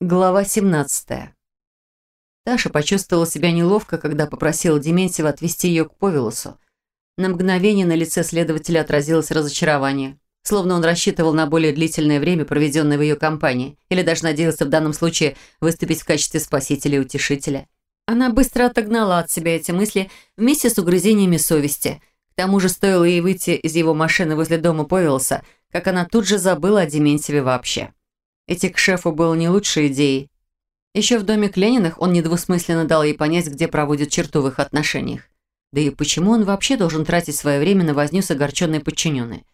Глава 17. Таша почувствовала себя неловко, когда попросила Дементьева отвезти ее к Повелосу. На мгновение на лице следователя отразилось разочарование. Словно он рассчитывал на более длительное время, проведенное в ее компании, или даже надеялся в данном случае выступить в качестве спасителя и утешителя. Она быстро отогнала от себя эти мысли вместе с угрызениями совести. К тому же стоило ей выйти из его машины возле дома Повелоса, как она тут же забыла о Дементьеве вообще. Идти к шефу было не лучшей идеей. Еще в доме Клениных он недвусмысленно дал ей понять, где проводит черту в их отношениях. Да и почему он вообще должен тратить свое время на возню с огорченной подчиненной?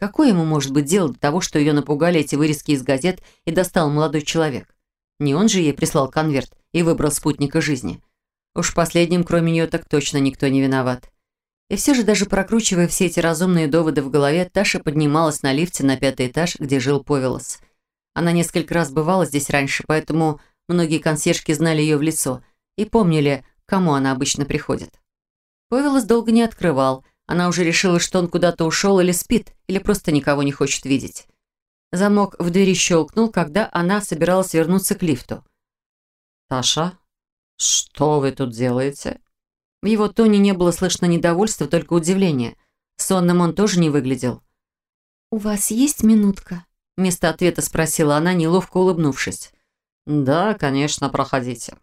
Какое ему может быть дело до того, что ее напугали эти вырезки из газет и достал молодой человек? Не он же ей прислал конверт и выбрал спутника жизни. Уж последним, кроме нее, так точно никто не виноват. И все же, даже прокручивая все эти разумные доводы в голове, Таша поднималась на лифте на пятый этаж, где жил Повелос. Она несколько раз бывала здесь раньше, поэтому многие консьержки знали ее в лицо и помнили, кому она обычно приходит. Повелос долго не открывал. Она уже решила, что он куда-то ушел или спит, или просто никого не хочет видеть. Замок в двери щелкнул, когда она собиралась вернуться к лифту. «Таша, что вы тут делаете?» В его тоне не было слышно недовольства, только удивление. Сонным он тоже не выглядел. «У вас есть минутка?» Вместо ответа спросила она, неловко улыбнувшись. «Да, конечно, проходите».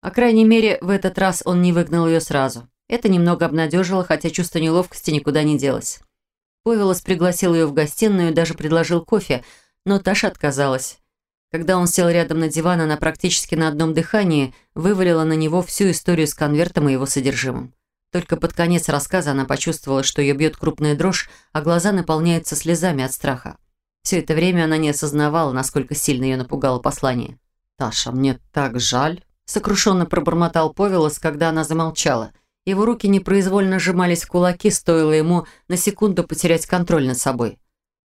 По крайней мере, в этот раз он не выгнал ее сразу. Это немного обнадежило, хотя чувство неловкости никуда не делось. Повелос пригласил ее в гостиную и даже предложил кофе, но Таша отказалась. Когда он сел рядом на диван, она практически на одном дыхании вывалила на него всю историю с конвертом и его содержимым. Только под конец рассказа она почувствовала, что ее бьет крупная дрожь, а глаза наполняются слезами от страха. Все это время она не осознавала, насколько сильно ее напугало послание. «Таша, мне так жаль», — сокрушенно пробормотал Повелос, когда она замолчала. Его руки непроизвольно сжимались в кулаки, стоило ему на секунду потерять контроль над собой.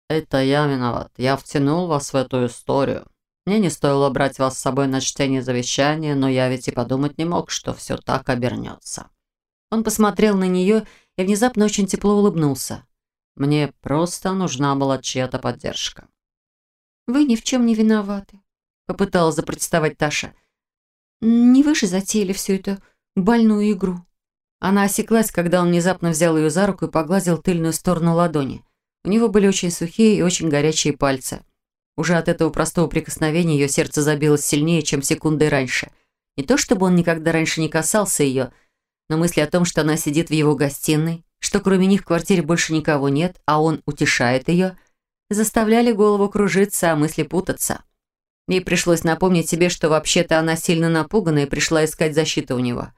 «Это я виноват. Я втянул вас в эту историю. Мне не стоило брать вас с собой на чтение завещания, но я ведь и подумать не мог, что все так обернется». Он посмотрел на нее и внезапно очень тепло улыбнулся. Мне просто нужна была чья-то поддержка. «Вы ни в чем не виноваты», — попыталась запротестовать Таша. «Не вы же затеяли всю эту больную игру». Она осеклась, когда он внезапно взял ее за руку и погладил тыльную сторону ладони. У него были очень сухие и очень горячие пальцы. Уже от этого простого прикосновения ее сердце забилось сильнее, чем секундой раньше. Не то чтобы он никогда раньше не касался ее, но мысли о том, что она сидит в его гостиной, что кроме них в квартире больше никого нет, а он утешает ее, заставляли голову кружиться, а мысли путаться. Ей пришлось напомнить себе, что вообще-то она сильно напугана и пришла искать защиту у него.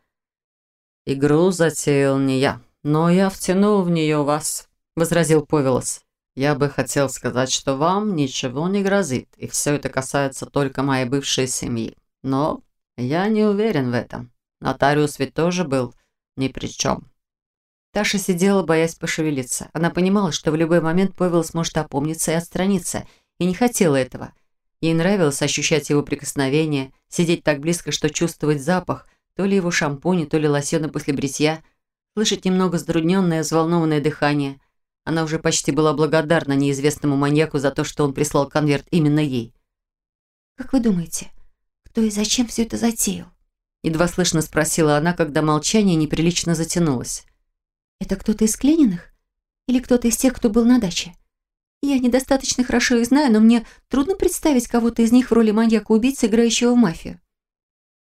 «Игру затеял не я, но я втянул в нее вас», — возразил Повелос. «Я бы хотел сказать, что вам ничего не грозит, и все это касается только моей бывшей семьи. Но я не уверен в этом. Нотариус ведь тоже был ни при чем». Таша сидела, боясь пошевелиться. Она понимала, что в любой момент Павел сможет опомниться и отстраниться, и не хотела этого. Ей нравилось ощущать его прикосновение, сидеть так близко, что чувствовать запах, то ли его шампуня, то ли лосьона после бритья, слышать немного затрудненное, взволнованное дыхание. Она уже почти была благодарна неизвестному маньяку за то, что он прислал конверт именно ей. «Как вы думаете, кто и зачем все это затеял?» Едва слышно спросила она, когда молчание неприлично затянулось. Это кто-то из Клениных? Или кто-то из тех, кто был на даче? Я недостаточно хорошо их знаю, но мне трудно представить кого-то из них в роли маньяка-убийцы, играющего в мафию.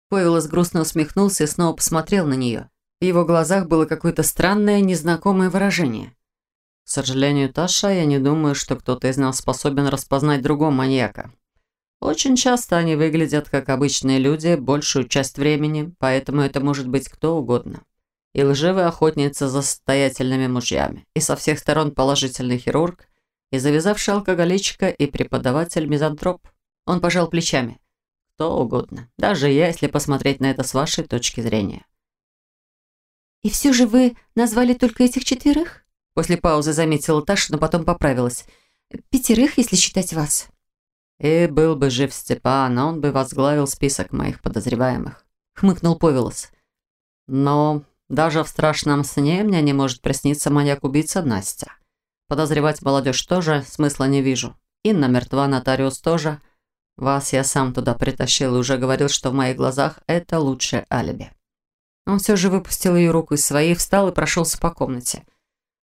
Повелос грустно усмехнулся и снова посмотрел на нее. В его глазах было какое-то странное, незнакомое выражение. «К сожалению, Таша, я не думаю, что кто-то из нас способен распознать другого маньяка. Очень часто они выглядят как обычные люди большую часть времени, поэтому это может быть кто угодно и лживая охотница за состоятельными мужьями, и со всех сторон положительный хирург, и завязавший алкоголичка, и преподаватель-мизантроп. Он пожал плечами. Кто угодно, даже я, если посмотреть на это с вашей точки зрения. «И все же вы назвали только этих четверых?» После паузы заметила Таша, но потом поправилась. «Пятерых, если считать вас». «И был бы жив Степан, он бы возглавил список моих подозреваемых», — хмыкнул Повелос. «Но даже в страшном сне мне не может присниться маньяк-убийца Настя. Подозревать молодежь тоже смысла не вижу. Инна мертва, нотариус тоже. Вас я сам туда притащил и уже говорил, что в моих глазах это лучшее алиби». Он все же выпустил ее руку из своей, встал и прошелся по комнате.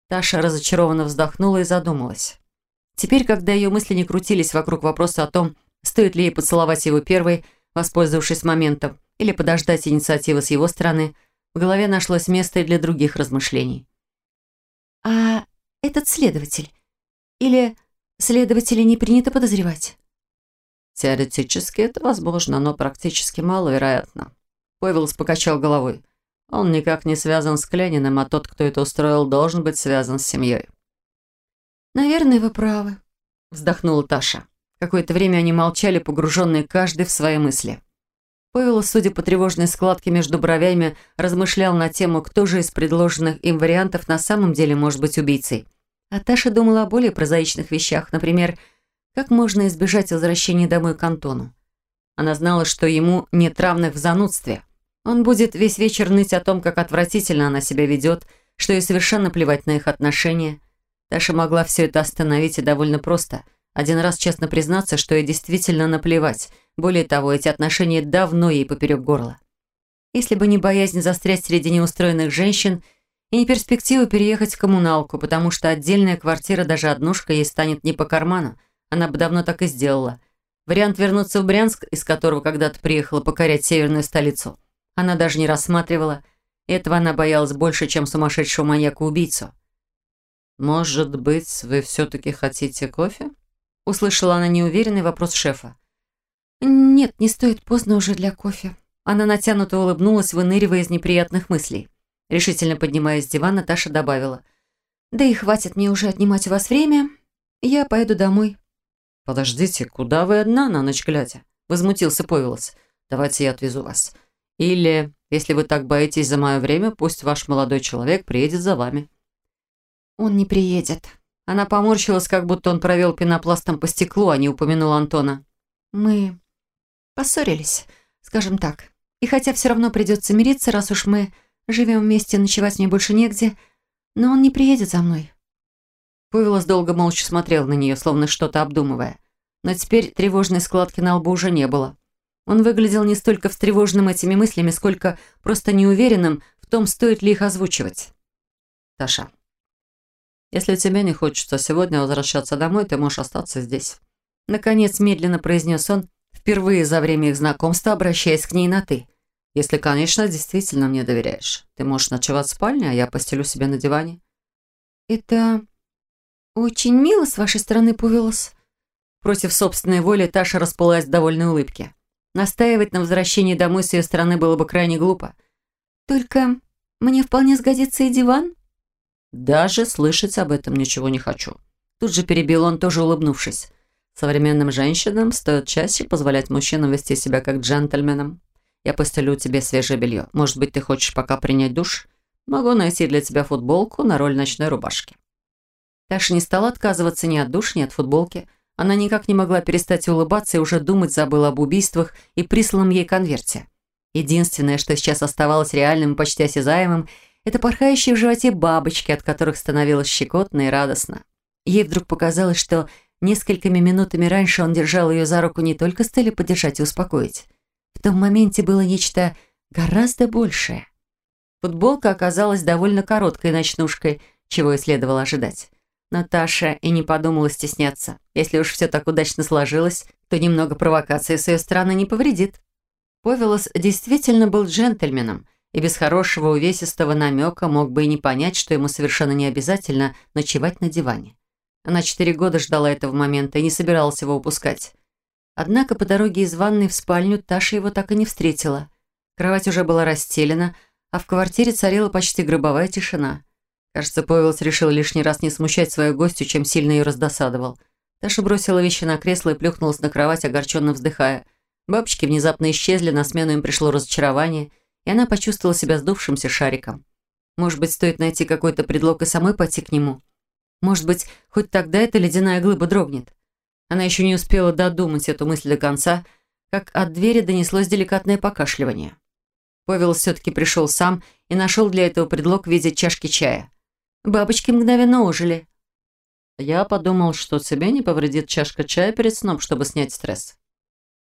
Таша разочарованно вздохнула и задумалась. Теперь, когда ее мысли не крутились вокруг вопроса о том, стоит ли ей поцеловать его первой, воспользовавшись моментом, или подождать инициативы с его стороны, в голове нашлось место и для других размышлений. «А этот следователь? Или следователя не принято подозревать?» «Теоретически это возможно, но практически маловероятно». Пойвелс покачал головой. «Он никак не связан с Клениным, а тот, кто это устроил, должен быть связан с семьей». «Наверное, вы правы», — вздохнула Таша. Какое-то время они молчали, погруженные каждый в свои мысли. Павел, судя по тревожной складке между бровями, размышлял на тему, кто же из предложенных им вариантов на самом деле может быть убийцей. А Таша думала о более прозаичных вещах, например, как можно избежать возвращения домой к Антону. Она знала, что ему нет равных в занудстве. Он будет весь вечер ныть о том, как отвратительно она себя ведет, что ей совершенно плевать на их отношения. Таша могла все это остановить и довольно просто. Один раз честно признаться, что ей действительно наплевать – более того, эти отношения давно ей поперек горла. Если бы не боязнь застрять среди неустроенных женщин и не перспектива переехать в коммуналку, потому что отдельная квартира, даже однушка, ей станет не по карману, она бы давно так и сделала. Вариант вернуться в Брянск, из которого когда-то приехала покорять северную столицу, она даже не рассматривала. Этого она боялась больше, чем сумасшедшего маньяка-убийцу. «Может быть, вы все-таки хотите кофе?» Услышала она неуверенный вопрос шефа. «Нет, не стоит, поздно уже для кофе». Она натянуто улыбнулась, выныривая из неприятных мыслей. Решительно поднимаясь с дивана, Таша добавила. «Да и хватит мне уже отнимать у вас время. Я поеду домой». «Подождите, куда вы одна на ночь глядя?» Возмутился Повелос. «Давайте я отвезу вас. Или, если вы так боитесь за мое время, пусть ваш молодой человек приедет за вами». «Он не приедет». Она поморщилась, как будто он провел пенопластом по стеклу, а не упомянул Антона. «Мы Поссорились, скажем так. И хотя все равно придется мириться, раз уж мы живем вместе, ночевать мне больше негде, но он не приедет за мной. Павелос долго молча смотрел на нее, словно что-то обдумывая. Но теперь тревожной складки на лбу уже не было. Он выглядел не столько встревоженным этими мыслями, сколько просто неуверенным в том, стоит ли их озвучивать. «Таша, если тебе не хочется сегодня возвращаться домой, ты можешь остаться здесь». Наконец медленно произнес он, впервые за время их знакомства обращаясь к ней на «ты». «Если, конечно, действительно мне доверяешь. Ты можешь ночевать в спальне, а я постелю себе на диване». «Это очень мило с вашей стороны, Пувелос». Против собственной воли Таша расплылась в довольной улыбке. Настаивать на возвращении домой с ее стороны было бы крайне глупо. «Только мне вполне сгодится и диван». «Даже слышать об этом ничего не хочу». Тут же перебил он, тоже улыбнувшись. Современным женщинам стоит чаще позволять мужчинам вести себя как джентльменам. Я постелю тебе свежее белье. Может быть, ты хочешь пока принять душ? Могу найти для тебя футболку на роль ночной рубашки». Таша не стала отказываться ни от душ, ни от футболки. Она никак не могла перестать улыбаться и уже думать забыла об убийствах и присланном ей конверте. Единственное, что сейчас оставалось реальным и почти осязаемым, это порхающие в животе бабочки, от которых становилось щекотно и радостно. Ей вдруг показалось, что Несколькими минутами раньше он держал ее за руку не только с целью поддержать и успокоить. В том моменте было нечто гораздо большее. Футболка оказалась довольно короткой ночнушкой, чего и следовало ожидать. Но Таша и не подумала стесняться. Если уж все так удачно сложилось, то немного провокации с ее стороны не повредит. Повелос действительно был джентльменом, и без хорошего увесистого намека мог бы и не понять, что ему совершенно не обязательно ночевать на диване. Она четыре года ждала этого момента и не собиралась его упускать. Однако по дороге из ванной в спальню Таша его так и не встретила. Кровать уже была расстелена, а в квартире царила почти гробовая тишина. Кажется, Павелс решил лишний раз не смущать свою гостью, чем сильно ее раздосадовал. Таша бросила вещи на кресло и плюхнулась на кровать, огорченно вздыхая. Бабочки внезапно исчезли, на смену им пришло разочарование, и она почувствовала себя сдувшимся шариком. Может быть, стоит найти какой-то предлог и самой пойти к нему? Может быть, хоть тогда эта ледяная глыба дрогнет. Она еще не успела додумать эту мысль до конца, как от двери донеслось деликатное покашливание. Павел все-таки пришел сам и нашел для этого предлог в виде чашки чая. Бабочки мгновенно ожили. «Я подумал, что тебе не повредит чашка чая перед сном, чтобы снять стресс».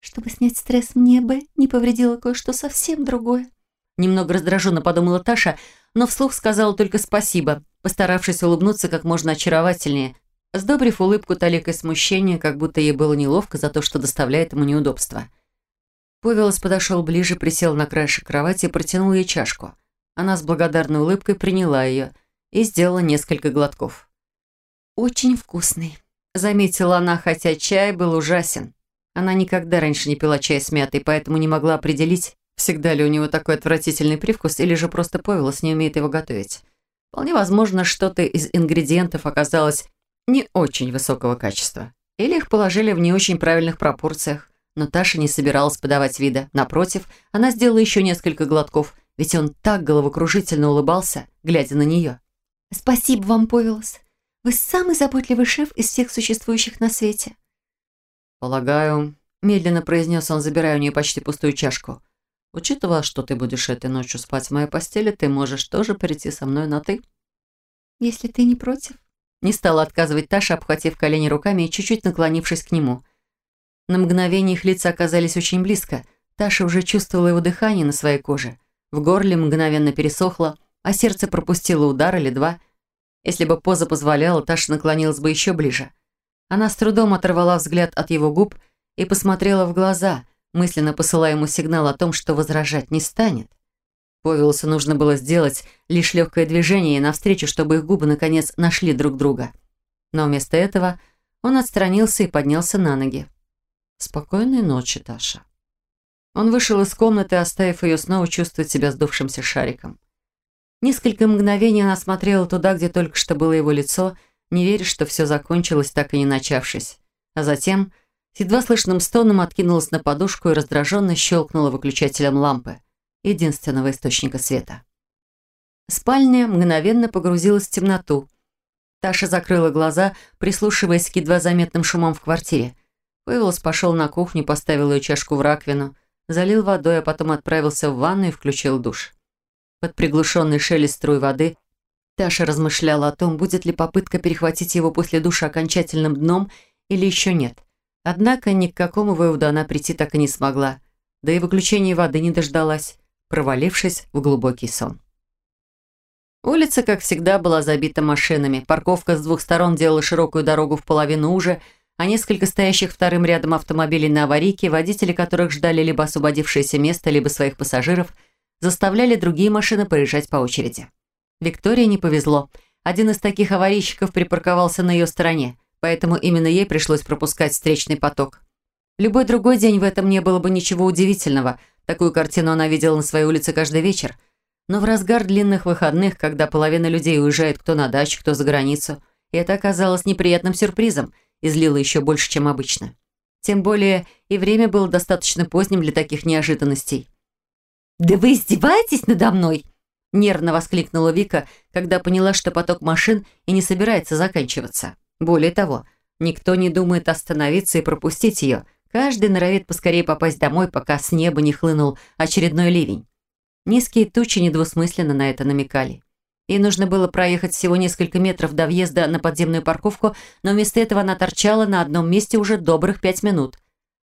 Чтобы снять стресс, мне бы не повредило кое-что совсем другое. Немного раздраженно подумала Таша, но вслух сказала только спасибо, постаравшись улыбнуться как можно очаровательнее, сдобрив улыбку таликой смущения, как будто ей было неловко за то, что доставляет ему неудобства. Повелос подошел ближе, присел на краешек кровати и протянул ей чашку. Она с благодарной улыбкой приняла ее и сделала несколько глотков. «Очень вкусный», — заметила она, хотя чай был ужасен. Она никогда раньше не пила чай с мятой, поэтому не могла определить, всегда ли у него такой отвратительный привкус, или же просто Повелос не умеет его готовить. Вполне возможно, что-то из ингредиентов оказалось не очень высокого качества. Или их положили в не очень правильных пропорциях. Но Таша не собиралась подавать вида. Напротив, она сделала еще несколько глотков, ведь он так головокружительно улыбался, глядя на нее. «Спасибо вам, Повелос. Вы самый заботливый шеф из всех существующих на свете. «Полагаю», — медленно произнес он, забирая у нее почти пустую чашку. «Учитывая, что ты будешь этой ночью спать в моей постели, ты можешь тоже перейти со мной на «ты». «Если ты не против». Не стала отказывать Таша, обхватив колени руками и чуть-чуть наклонившись к нему. На мгновение их лица оказались очень близко. Таша уже чувствовала его дыхание на своей коже. В горле мгновенно пересохло, а сердце пропустило удар или два. Если бы поза позволяла, Таша наклонилась бы еще ближе. Она с трудом оторвала взгляд от его губ и посмотрела в глаза, мысленно посылая ему сигнал о том, что возражать не станет. Повелосу нужно было сделать лишь легкое движение навстречу, чтобы их губы наконец нашли друг друга. Но вместо этого он отстранился и поднялся на ноги. «Спокойной ночи, Таша». Он вышел из комнаты, оставив ее снова чувствовать себя сдувшимся шариком. Несколько мгновений она смотрела туда, где только что было его лицо, не веря, что все закончилось, так и не начавшись. А затем с едва слышным стоном откинулась на подушку и раздраженно щелкнула выключателем лампы, единственного источника света. Спальня мгновенно погрузилась в темноту. Таша закрыла глаза, прислушиваясь к едва заметным шумам в квартире. Павелос пошел на кухню, поставил ее чашку в раковину, залил водой, а потом отправился в ванну и включил душ. Под приглушенный шелест струй воды Таша размышляла о том, будет ли попытка перехватить его после душа окончательным дном или еще нет. Однако ни к какому выводу она прийти так и не смогла, да и выключения воды не дождалась, провалившись в глубокий сон. Улица, как всегда, была забита машинами. Парковка с двух сторон делала широкую дорогу в половину уже, а несколько стоящих вторым рядом автомобилей на аварийке, водители которых ждали либо освободившееся место, либо своих пассажиров, заставляли другие машины проезжать по очереди. Виктории не повезло. Один из таких аварийщиков припарковался на ее стороне, поэтому именно ей пришлось пропускать встречный поток. Любой другой день в этом не было бы ничего удивительного. Такую картину она видела на своей улице каждый вечер. Но в разгар длинных выходных, когда половина людей уезжает кто на дачу, кто за границу, это оказалось неприятным сюрпризом и злило еще больше, чем обычно. Тем более и время было достаточно поздним для таких неожиданностей. «Да вы издеваетесь надо мной?» Нервно воскликнула Вика, когда поняла, что поток машин и не собирается заканчиваться. Более того, никто не думает остановиться и пропустить ее. Каждый норовит поскорее попасть домой, пока с неба не хлынул очередной ливень. Низкие тучи недвусмысленно на это намекали. Ей нужно было проехать всего несколько метров до въезда на подземную парковку, но вместо этого она торчала на одном месте уже добрых пять минут.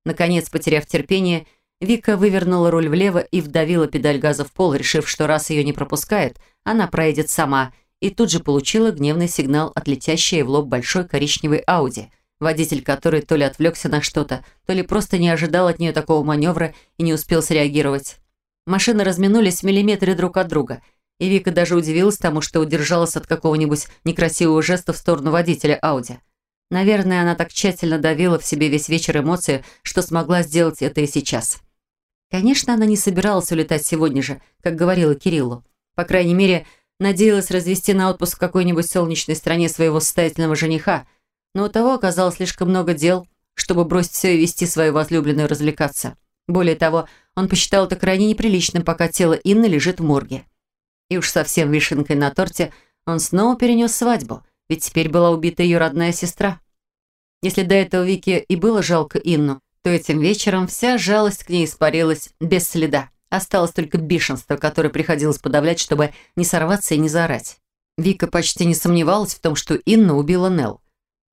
Наконец, потеряв терпение, Вика вывернула руль влево и вдавила педаль газа в пол, решив, что раз ее не пропускает, она проедет сама, и тут же получила гневный сигнал от летящей в лоб большой коричневой Ауди, водитель которой то ли отвлекся на что-то, то ли просто не ожидал от нее такого маневра и не успел среагировать. Машины разминулись в миллиметре друг от друга, и Вика даже удивилась тому, что удержалась от какого-нибудь некрасивого жеста в сторону водителя Ауди. Наверное, она так тщательно давила в себе весь вечер эмоции, что смогла сделать это и сейчас. Конечно, она не собиралась улетать сегодня же, как говорила Кириллу. По крайней мере, надеялась развести на отпуск в какой-нибудь солнечной стране своего состоятельного жениха, но у того оказалось слишком много дел, чтобы бросить все и вести свою возлюбленную развлекаться. Более того, он посчитал это крайне неприличным, пока тело Инны лежит в морге. И уж совсем вишенкой на торте он снова перенес свадьбу, ведь теперь была убита ее родная сестра. Если до этого Вике и было жалко Инну, то этим вечером вся жалость к ней испарилась без следа. Осталось только бешенство, которое приходилось подавлять, чтобы не сорваться и не заорать. Вика почти не сомневалась в том, что Инна убила Нелл.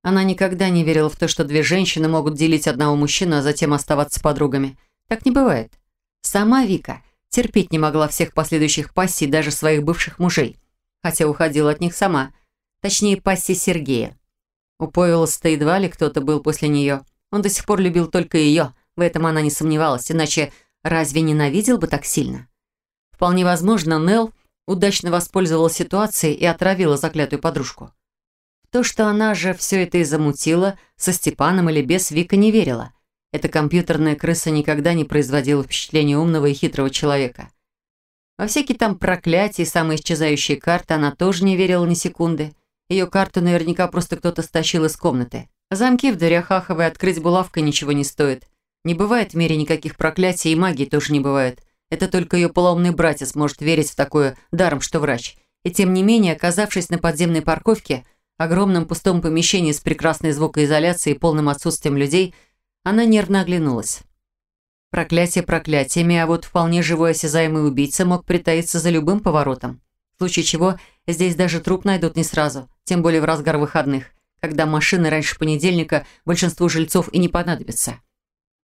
Она никогда не верила в то, что две женщины могут делить одного мужчину, а затем оставаться подругами. Так не бывает. Сама Вика терпеть не могла всех последующих пассий, даже своих бывших мужей. Хотя уходила от них сама. Точнее, пассии Сергея. У Повелоста едва ли кто-то был после нее. Он до сих пор любил только ее. В этом она не сомневалась. Иначе разве ненавидел бы так сильно? Вполне возможно, Нелл удачно воспользовалась ситуацией и отравила заклятую подружку. То, что она же все это и замутила, со Степаном или без, Вика не верила. Эта компьютерная крыса никогда не производила впечатления умного и хитрого человека. Во всякие там проклятия и самоисчезающие карты она тоже не верила ни секунды. Ее карту наверняка просто кто-то стащил из комнаты. Замки в дверях Аховой открыть булавкой ничего не стоит. Не бывает в мире никаких проклятий, и магии тоже не бывает. Это только ее полоумный братец может верить в такое даром, что врач. И тем не менее, оказавшись на подземной парковке, огромном пустом помещении с прекрасной звукоизоляцией и полным отсутствием людей, она нервно оглянулась. Проклятие проклятиями, а вот вполне живой осязаемый убийца мог притаиться за любым поворотом. В случае чего здесь даже труп найдут не сразу, тем более в разгар выходных, когда машины раньше понедельника большинству жильцов и не понадобятся.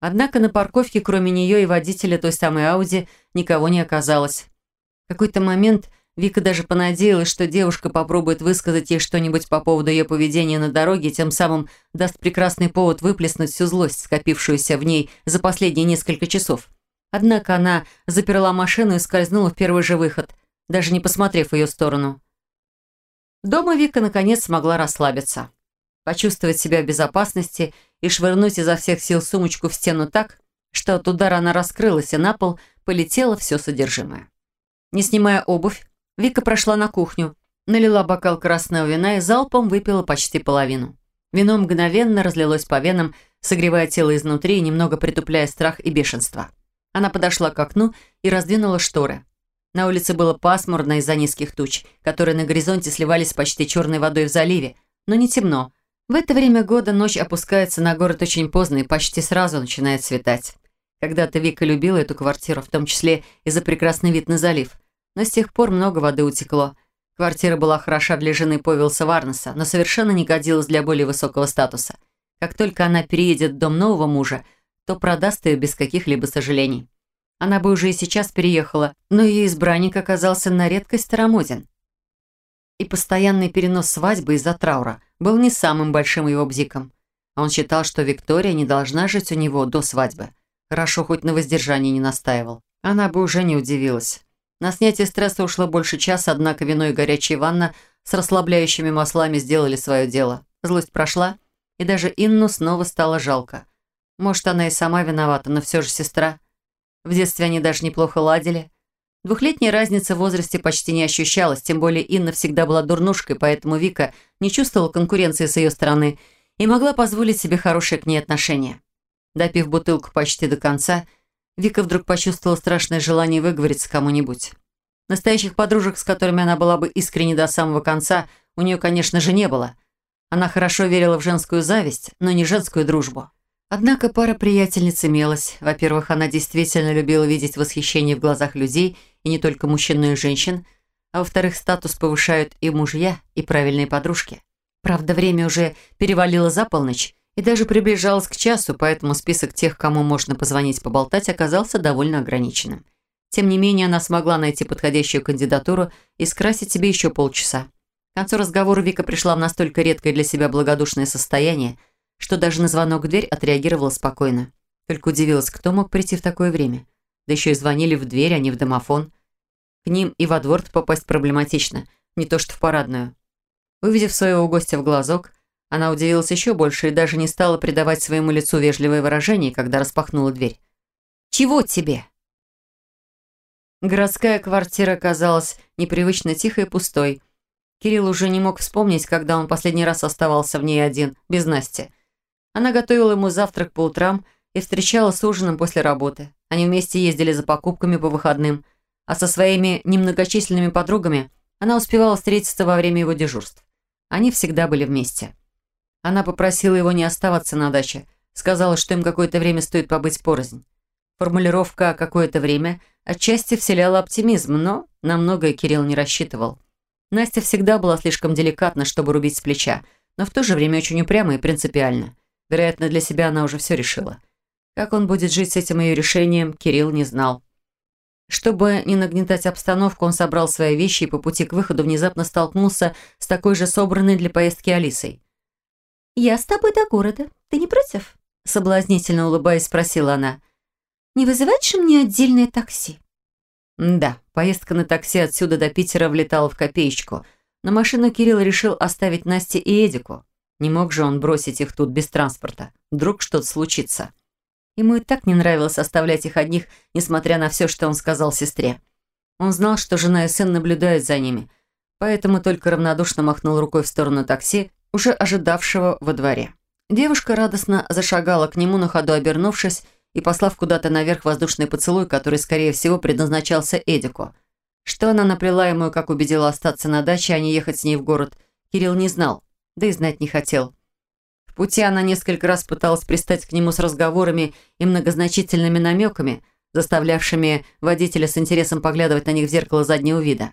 Однако на парковке, кроме нее и водителя той самой Ауди, никого не оказалось. В какой-то момент Вика даже понадеялась, что девушка попробует высказать ей что-нибудь по поводу ее поведения на дороге, тем самым даст прекрасный повод выплеснуть всю злость, скопившуюся в ней за последние несколько часов. Однако она заперла машину и скользнула в первый же выход, даже не посмотрев в ее сторону. Дома Вика наконец смогла расслабиться, почувствовать себя в безопасности и швырнуть изо всех сил сумочку в стену так, что от удара она раскрылась, и на пол полетело все содержимое. Не снимая обувь, Вика прошла на кухню, налила бокал красного вина и залпом выпила почти половину. Вино мгновенно разлилось по венам, согревая тело изнутри и немного притупляя страх и бешенство. Она подошла к окну и раздвинула шторы. На улице было пасмурно из-за низких туч, которые на горизонте сливались с почти черной водой в заливе, но не темно. В это время года ночь опускается на город очень поздно и почти сразу начинает светать. Когда-то Вика любила эту квартиру, в том числе и за прекрасный вид на залив – но с тех пор много воды утекло. Квартира была хороша для жены Повилса Варнеса, но совершенно не годилась для более высокого статуса. Как только она переедет в дом нового мужа, то продаст ее без каких-либо сожалений. Она бы уже и сейчас переехала, но ее избранник оказался на редкость старомоден. И постоянный перенос свадьбы из-за траура был не самым большим его бзиком. Он считал, что Виктория не должна жить у него до свадьбы. Хорошо, хоть на воздержании не настаивал. Она бы уже не удивилась. На снятие стресса ушло больше часа, однако вино и горячая ванна с расслабляющими маслами сделали свое дело. Злость прошла, и даже Инну снова стало жалко. Может, она и сама виновата, но все же сестра. В детстве они даже неплохо ладили. Двухлетняя разница в возрасте почти не ощущалась, тем более Инна всегда была дурнушкой, поэтому Вика не чувствовала конкуренции с ее стороны и могла позволить себе хорошее к ней отношение. Допив бутылку почти до конца, Вика вдруг почувствовала страшное желание выговориться кому-нибудь. Настоящих подружек, с которыми она была бы искренне до самого конца, у нее, конечно же, не было. Она хорошо верила в женскую зависть, но не женскую дружбу. Однако пара приятельниц имелась. Во-первых, она действительно любила видеть восхищение в глазах людей, и не только мужчин, но и женщин. А во-вторых, статус повышают и мужья, и правильные подружки. Правда, время уже перевалило за полночь, и даже приближалась к часу, поэтому список тех, кому можно позвонить поболтать, оказался довольно ограниченным. Тем не менее, она смогла найти подходящую кандидатуру и скрасить себе еще полчаса. К концу разговора Вика пришла в настолько редкое для себя благодушное состояние, что даже на звонок в дверь отреагировала спокойно. Только удивилась, кто мог прийти в такое время. Да еще и звонили в дверь, а не в домофон. К ним и во двор попасть проблематично, не то что в парадную. Увидев своего гостя в глазок, она удивилась еще больше и даже не стала придавать своему лицу вежливое выражение, когда распахнула дверь. «Чего тебе?» Городская квартира казалась непривычно тихой и пустой. Кирилл уже не мог вспомнить, когда он последний раз оставался в ней один, без Насти. Она готовила ему завтрак по утрам и встречала с ужином после работы. Они вместе ездили за покупками по выходным, а со своими немногочисленными подругами она успевала встретиться во время его дежурств. Они всегда были вместе. Она попросила его не оставаться на даче, сказала, что им какое-то время стоит побыть порознь. Формулировка «какое-то время» отчасти вселяла оптимизм, но на многое Кирилл не рассчитывал. Настя всегда была слишком деликатна, чтобы рубить с плеча, но в то же время очень упрямо и принципиально. Вероятно, для себя она уже все решила. Как он будет жить с этим ее решением, Кирилл не знал. Чтобы не нагнетать обстановку, он собрал свои вещи и по пути к выходу внезапно столкнулся с такой же собранной для поездки Алисой. «Я с тобой до города. Ты не против?» Соблазнительно улыбаясь, спросила она. «Не вызывать же мне отдельное такси?» Да, поездка на такси отсюда до Питера влетала в копеечку, но машину Кирилл решил оставить Насте и Эдику. Не мог же он бросить их тут без транспорта. Вдруг что-то случится. Ему и так не нравилось оставлять их одних, несмотря на все, что он сказал сестре. Он знал, что жена и сын наблюдают за ними, поэтому только равнодушно махнул рукой в сторону такси, уже ожидавшего во дворе. Девушка радостно зашагала к нему, на ходу обернувшись и послав куда-то наверх воздушный поцелуй, который, скорее всего, предназначался Эдику. Что она наплела ему как убедила остаться на даче, а не ехать с ней в город, Кирилл не знал, да и знать не хотел пути она несколько раз пыталась пристать к нему с разговорами и многозначительными намеками, заставлявшими водителя с интересом поглядывать на них в зеркало заднего вида.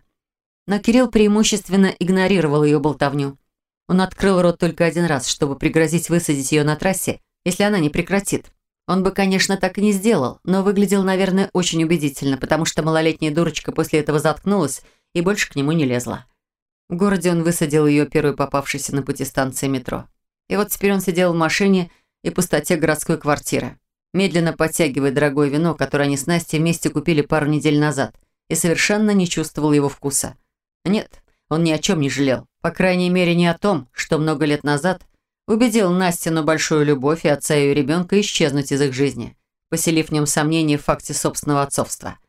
Но Кирилл преимущественно игнорировал ее болтовню. Он открыл рот только один раз, чтобы пригрозить высадить ее на трассе, если она не прекратит. Он бы, конечно, так и не сделал, но выглядел, наверное, очень убедительно, потому что малолетняя дурочка после этого заткнулась и больше к нему не лезла. В городе он высадил ее первой попавшейся на пути станции метро. И вот теперь он сидел в машине и пустоте городской квартиры, медленно подтягивая дорогое вино, которое они с Настей вместе купили пару недель назад, и совершенно не чувствовал его вкуса. Нет, он ни о чем не жалел. По крайней мере, не о том, что много лет назад убедил Настину большую любовь и отца ее ребенка исчезнуть из их жизни, поселив в нем сомнения в факте собственного отцовства.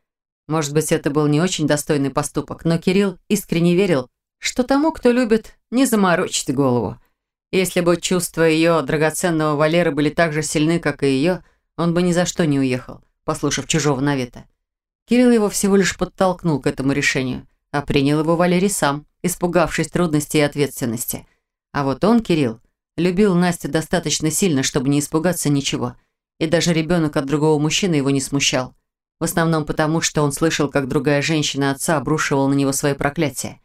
Может быть, это был не очень достойный поступок, но Кирилл искренне верил, что тому, кто любит, не заморочит голову. Если бы чувства ее драгоценного Валеры были так же сильны, как и ее, он бы ни за что не уехал, послушав чужого навета. Кирилл его всего лишь подтолкнул к этому решению, а принял его Валерий сам, испугавшись трудностей и ответственности. А вот он, Кирилл, любил Настю достаточно сильно, чтобы не испугаться ничего. И даже ребенок от другого мужчины его не смущал. В основном потому, что он слышал, как другая женщина отца обрушивала на него свои проклятия.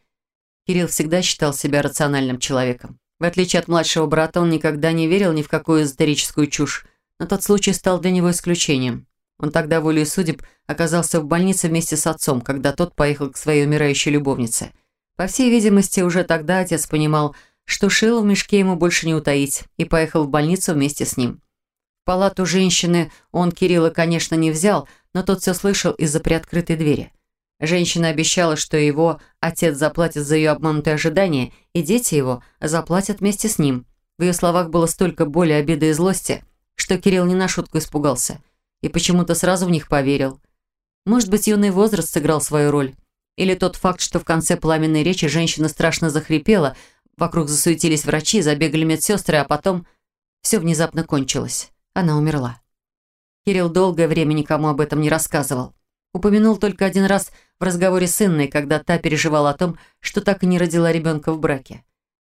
Кирилл всегда считал себя рациональным человеком. В отличие от младшего брата, он никогда не верил ни в какую эзотерическую чушь, но тот случай стал для него исключением. Он тогда, волей судеб, оказался в больнице вместе с отцом, когда тот поехал к своей умирающей любовнице. По всей видимости, уже тогда отец понимал, что шило в мешке ему больше не утаить, и поехал в больницу вместе с ним. В палату женщины он Кирилла, конечно, не взял, но тот все слышал из-за приоткрытой двери. Женщина обещала, что его отец заплатит за ее обманутые ожидания, и дети его заплатят вместе с ним. В ее словах было столько боли, обиды и злости, что Кирилл не на шутку испугался и почему-то сразу в них поверил. Может быть, юный возраст сыграл свою роль. Или тот факт, что в конце пламенной речи женщина страшно захрипела, вокруг засуетились врачи, забегали медсестры, а потом все внезапно кончилось. Она умерла. Кирилл долгое время никому об этом не рассказывал. Упомянул только один раз в разговоре с Инной, когда та переживала о том, что так и не родила ребенка в браке.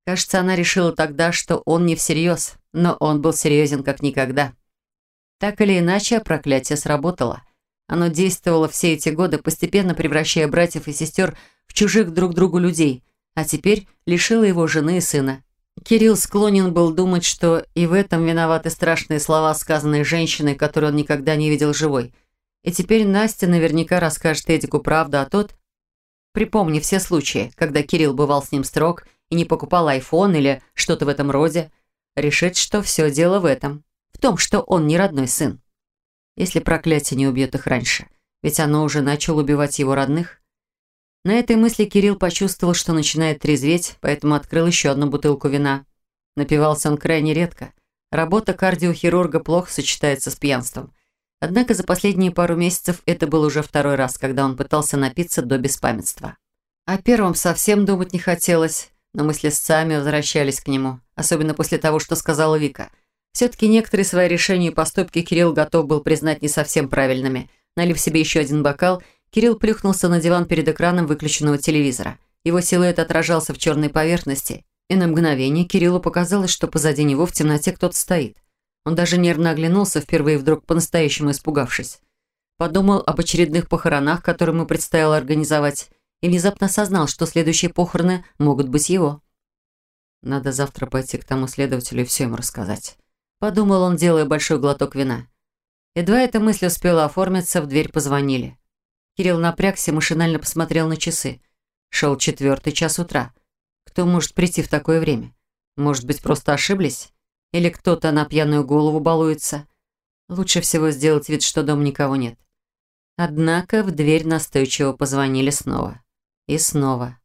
Кажется, она решила тогда, что он не всерьез, но он был серьезен как никогда. Так или иначе, проклятие сработало. Оно действовало все эти годы, постепенно превращая братьев и сестер в чужих друг другу людей, а теперь лишило его жены и сына. Кирилл склонен был думать, что и в этом виноваты страшные слова, сказанные женщиной, которую он никогда не видел живой – и теперь Настя наверняка расскажет Эдику правду, а тот, припомни все случаи, когда Кирилл бывал с ним строг и не покупал айфон или что-то в этом роде, решит, что все дело в этом, в том, что он не родной сын. Если проклятие не убьет их раньше, ведь оно уже начало убивать его родных. На этой мысли Кирилл почувствовал, что начинает трезветь, поэтому открыл еще одну бутылку вина. Напивался он крайне редко. Работа кардиохирурга плохо сочетается с пьянством – Однако за последние пару месяцев это был уже второй раз, когда он пытался напиться до беспамятства. О первом совсем думать не хотелось, но мысли сами возвращались к нему, особенно после того, что сказала Вика. Все-таки некоторые свои решения и поступки Кирилл готов был признать не совсем правильными. Налив себе еще один бокал, Кирилл плюхнулся на диван перед экраном выключенного телевизора. Его силуэт отражался в черной поверхности, и на мгновение Кириллу показалось, что позади него в темноте кто-то стоит. Он даже нервно оглянулся, впервые вдруг по-настоящему испугавшись. Подумал об очередных похоронах, которые ему предстояло организовать, и внезапно осознал, что следующие похороны могут быть его. Надо завтра пойти к тому следователю и все ему рассказать. Подумал он, делая большой глоток вина. Едва эта мысль успела оформиться, в дверь позвонили. Кирилл напрягся, машинально посмотрел на часы. Шел четвертый час утра. Кто может прийти в такое время? Может быть, просто ошиблись? Или кто-то на пьяную голову балуется? Лучше всего сделать вид, что дома никого нет. Однако в дверь настойчиво позвонили снова. И снова.